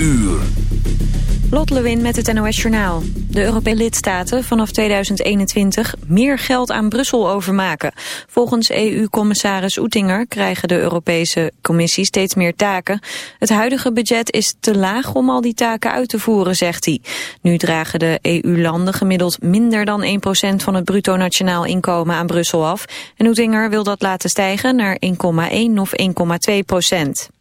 uur. Lewin met het NOS Journaal. De Europese lidstaten vanaf 2021 meer geld aan Brussel overmaken. Volgens EU-commissaris Oettinger krijgen de Europese Commissie steeds meer taken. Het huidige budget is te laag om al die taken uit te voeren, zegt hij. Nu dragen de EU-landen gemiddeld minder dan 1% van het bruto nationaal inkomen aan Brussel af. En Oettinger wil dat laten stijgen naar 1,1 of 1,2%.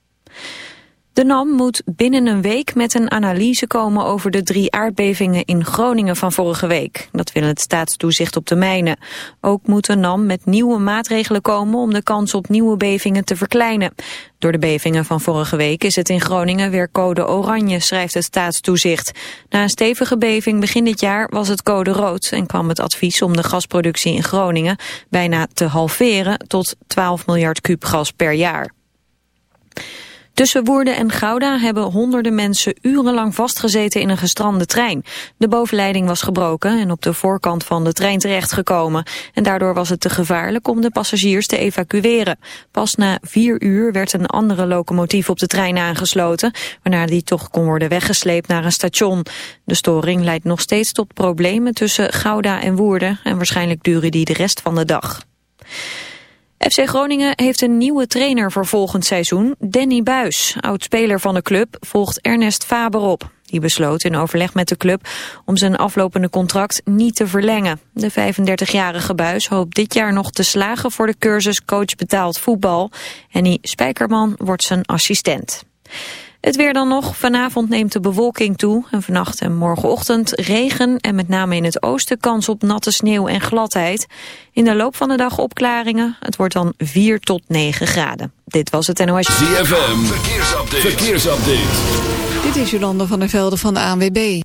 De NAM moet binnen een week met een analyse komen over de drie aardbevingen in Groningen van vorige week. Dat wil het staatstoezicht op de mijnen. Ook moet de NAM met nieuwe maatregelen komen om de kans op nieuwe bevingen te verkleinen. Door de bevingen van vorige week is het in Groningen weer code oranje, schrijft het staatstoezicht. Na een stevige beving begin dit jaar was het code rood en kwam het advies om de gasproductie in Groningen bijna te halveren tot 12 miljard kuub gas per jaar. Tussen Woerden en Gouda hebben honderden mensen urenlang vastgezeten in een gestrande trein. De bovenleiding was gebroken en op de voorkant van de trein terechtgekomen. En daardoor was het te gevaarlijk om de passagiers te evacueren. Pas na vier uur werd een andere locomotief op de trein aangesloten, waarna die toch kon worden weggesleept naar een station. De storing leidt nog steeds tot problemen tussen Gouda en Woerden en waarschijnlijk duren die de rest van de dag. FC Groningen heeft een nieuwe trainer voor volgend seizoen. Danny Buis, oud-speler van de club, volgt Ernest Faber op. Die besloot in overleg met de club om zijn aflopende contract niet te verlengen. De 35-jarige Buis hoopt dit jaar nog te slagen voor de cursus coach betaald voetbal. En die Spijkerman wordt zijn assistent. Het weer dan nog. Vanavond neemt de bewolking toe. En vannacht en morgenochtend regen en met name in het oosten kans op natte sneeuw en gladheid. In de loop van de dag opklaringen. Het wordt dan 4 tot 9 graden. Dit was het NOS. ZFM, verkeersupdate. verkeersupdate. Dit is Jolanda van der Velde van de ANWB.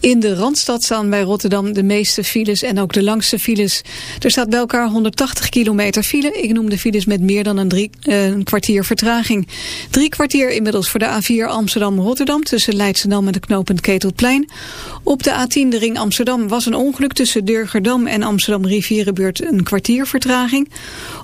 In de Randstad staan bij Rotterdam de meeste files en ook de langste files. Er staat bij elkaar 180 kilometer file. Ik noem de files met meer dan een, drie, eh, kwartier vertraging. Drie kwartier inmiddels voor de A4 Amsterdam-Rotterdam... tussen Leidschendam en de knooppunt Ketelplein. Op de A10 de ring Amsterdam was een ongeluk... tussen Durgerdam en Amsterdam-Rivierenbuurt een kwartier vertraging.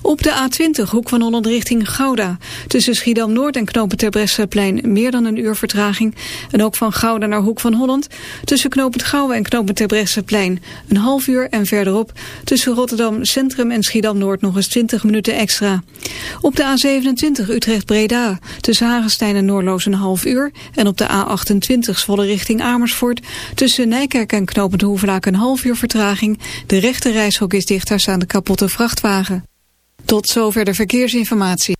Op de A20 hoek van Holland richting Gouda. Tussen Schiedam-Noord en knooppunt Terbrechtseplein meer dan een uur vertraging. En ook van Gouda naar hoek van Holland... Tussen knooppunt Gouwen en knooppunt Terbrechtseplein een half uur en verderop tussen Rotterdam Centrum en Schiedam-Noord nog eens 20 minuten extra. Op de A27 Utrecht-Breda tussen Hagenstein en Noorloos een half uur en op de A28 Zwolle richting Amersfoort tussen Nijkerk en knooppunt Hoevelaak een half uur vertraging. De rechte reishok is dicht, daar staan de kapotte vrachtwagen. Tot zover de verkeersinformatie.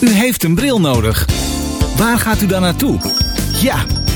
U heeft een bril nodig. Waar gaat u dan naartoe? Ja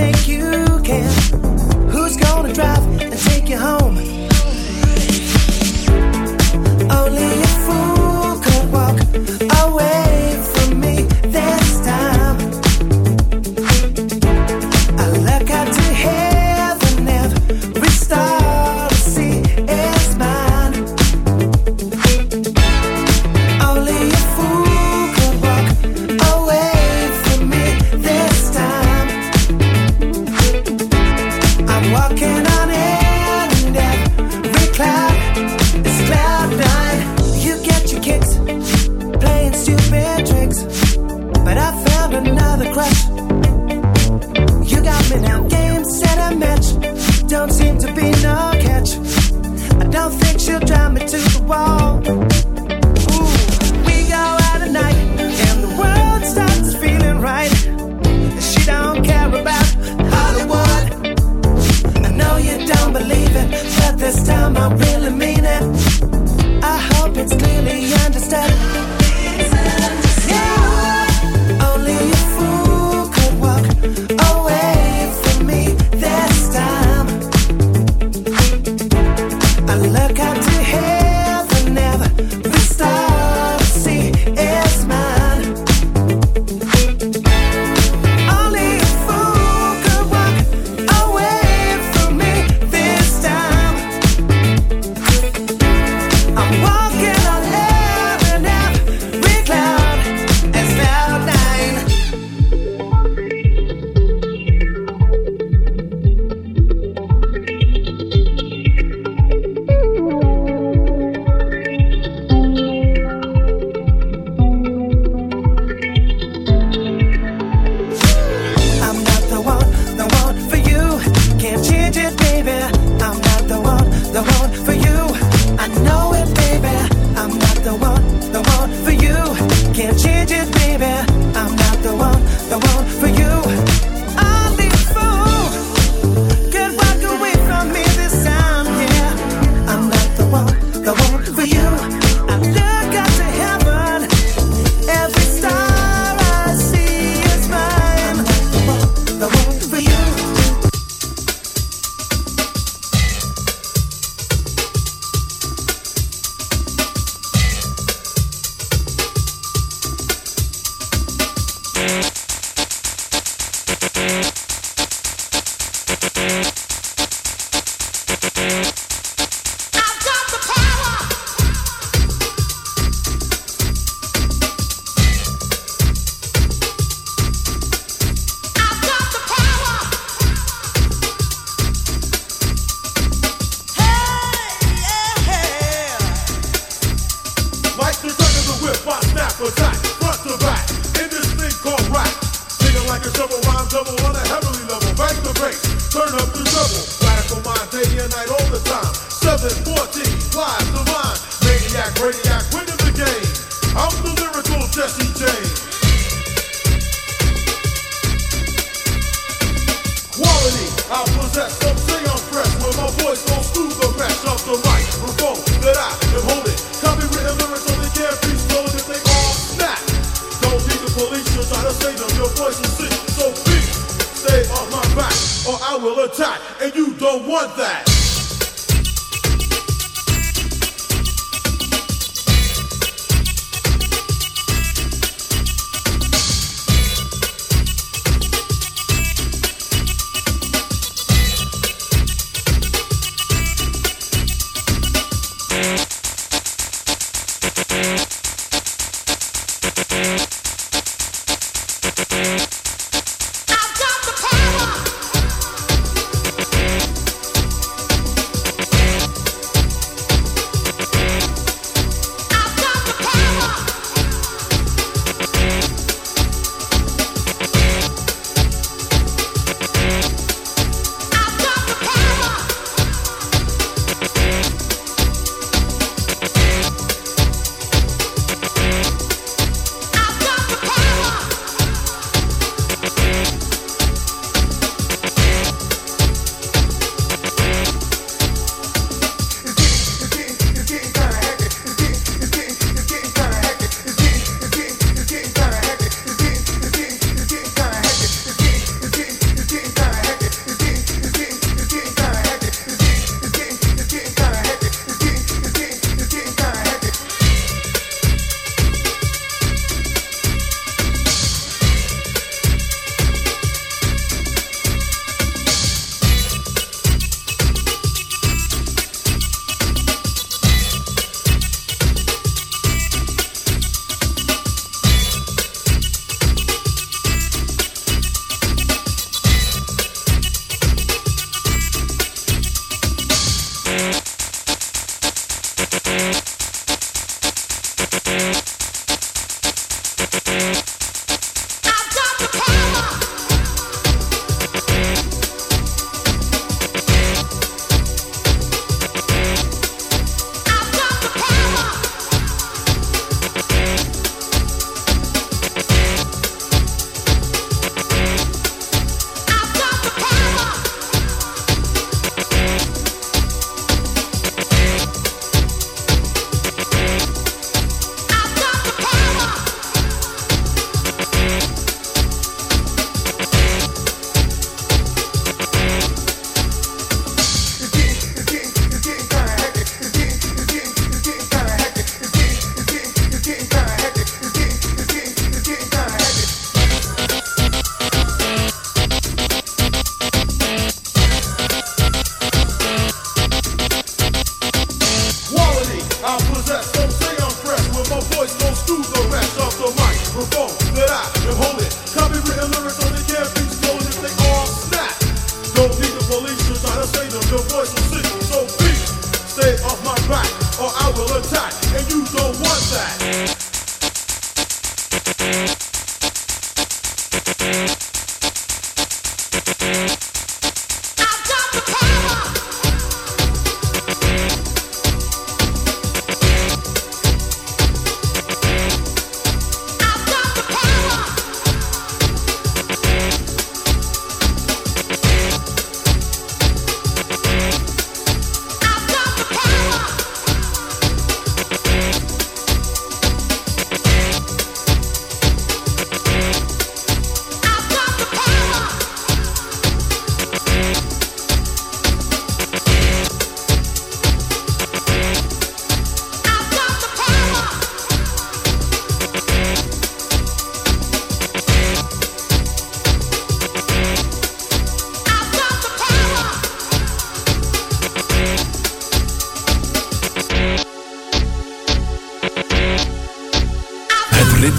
make you care? Who's gonna drive and take you home?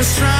Just trying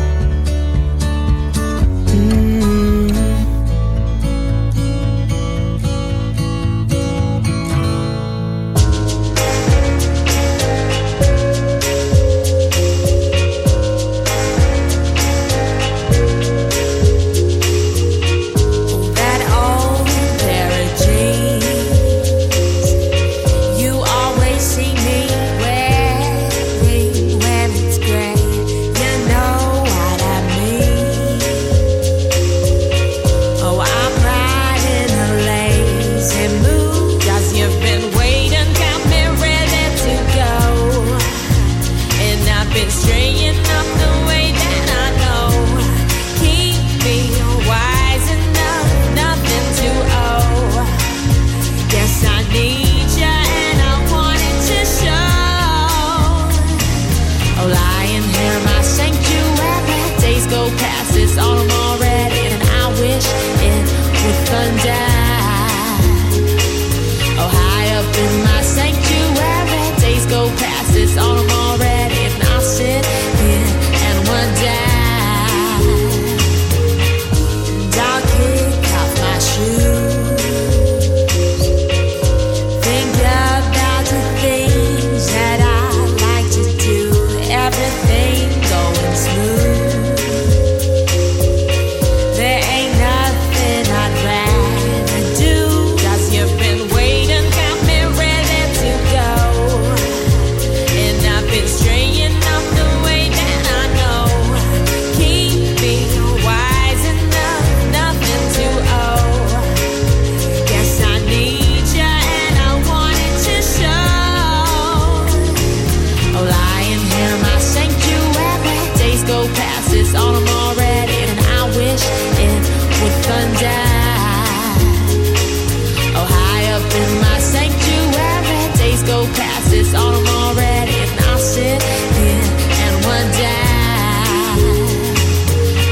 it's autumn already, and I sit oh, here and would.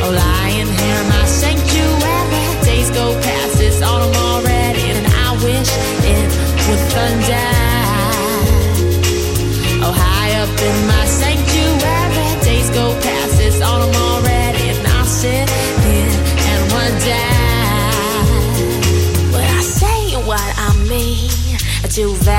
Oh, lying here in my sanctuary, days go past, it's autumn already, and I wish it would. Oh, high up in my sanctuary, days go past, it's autumn already, and I sit here and I say what I mean, do that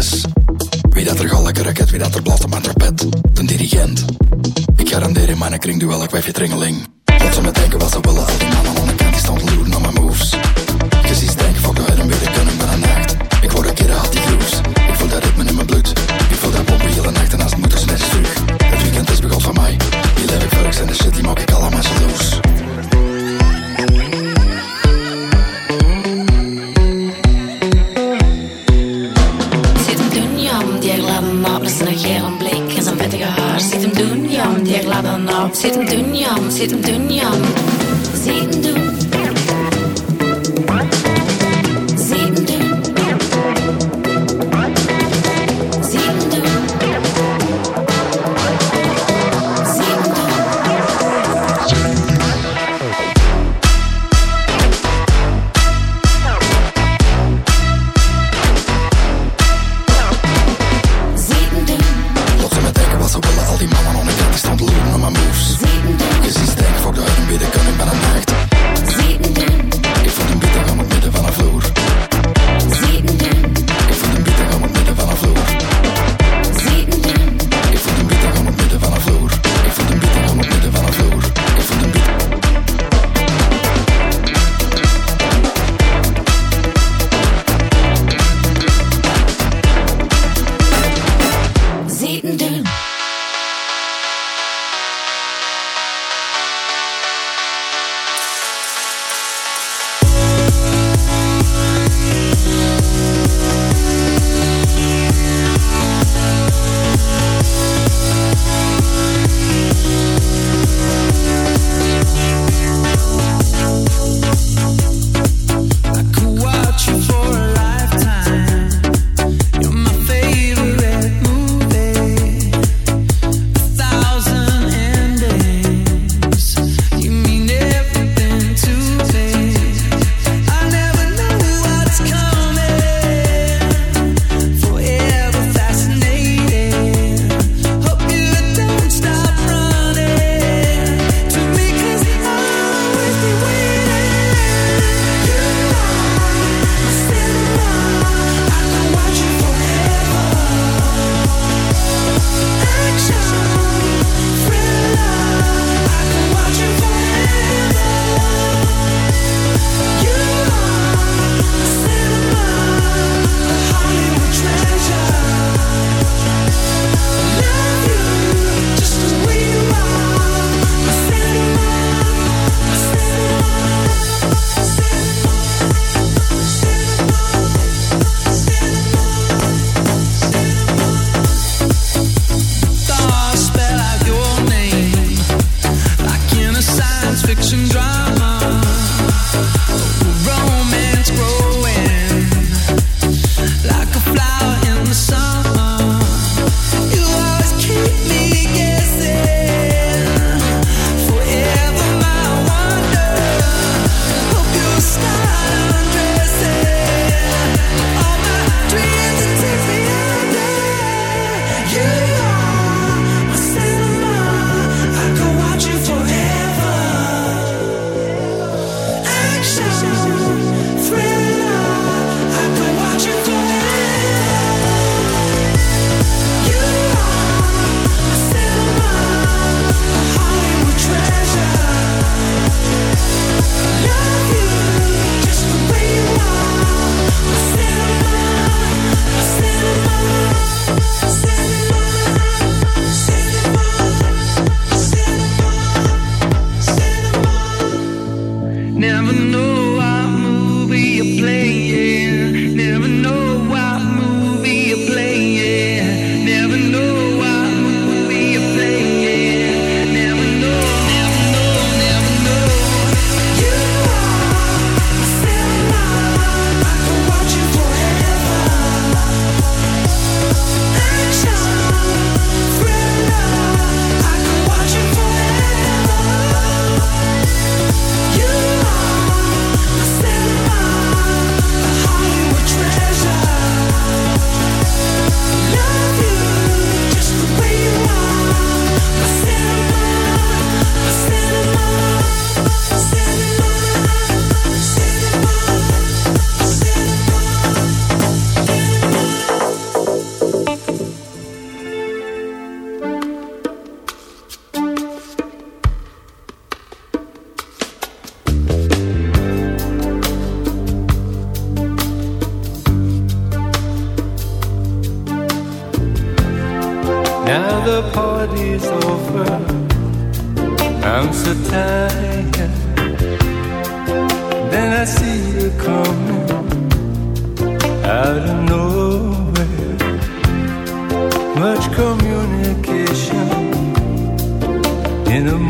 is. Wie dat er gal lekker raket, wie dat er blast op mijn trapet. De dirigent. Ik garandeer in mijn kring duel, ik wijf je tringeling. Wat ze me denken, wat ze willen, bahsettin dünyamda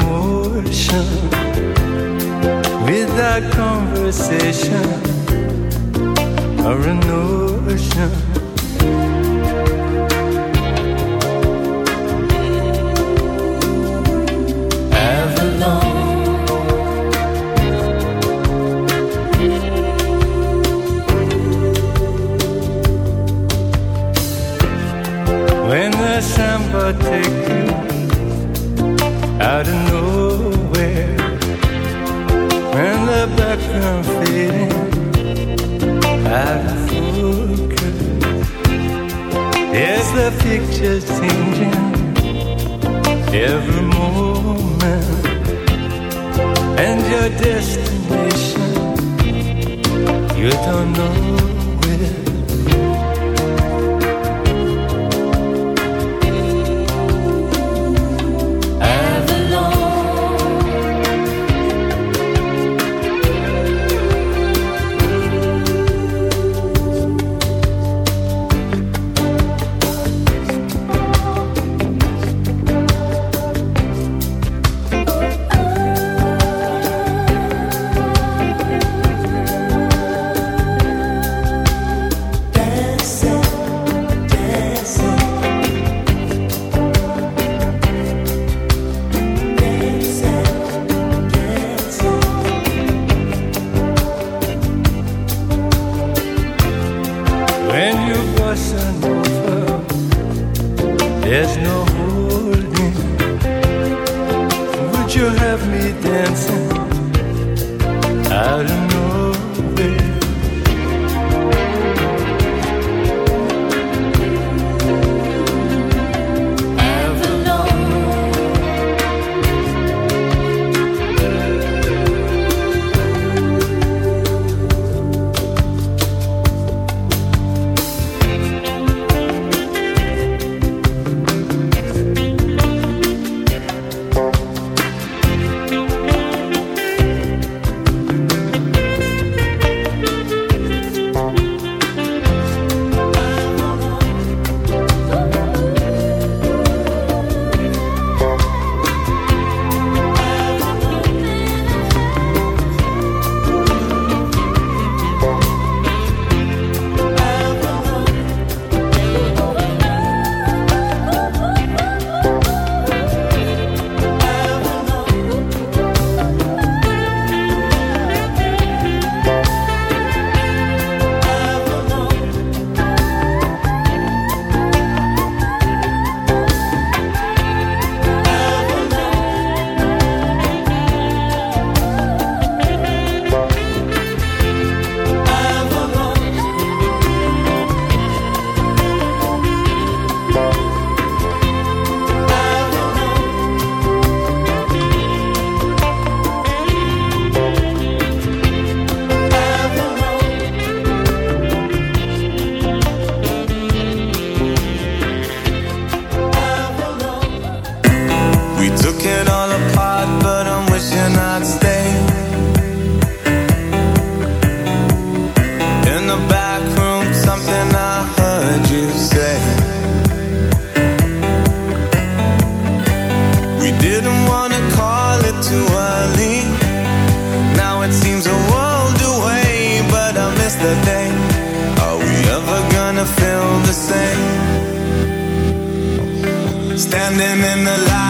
emotion without conversation or a notion. Avalon. When the samba take you out and I'm fading out of focus. Is the picture changing every moment? And your destination, you don't know. In the light.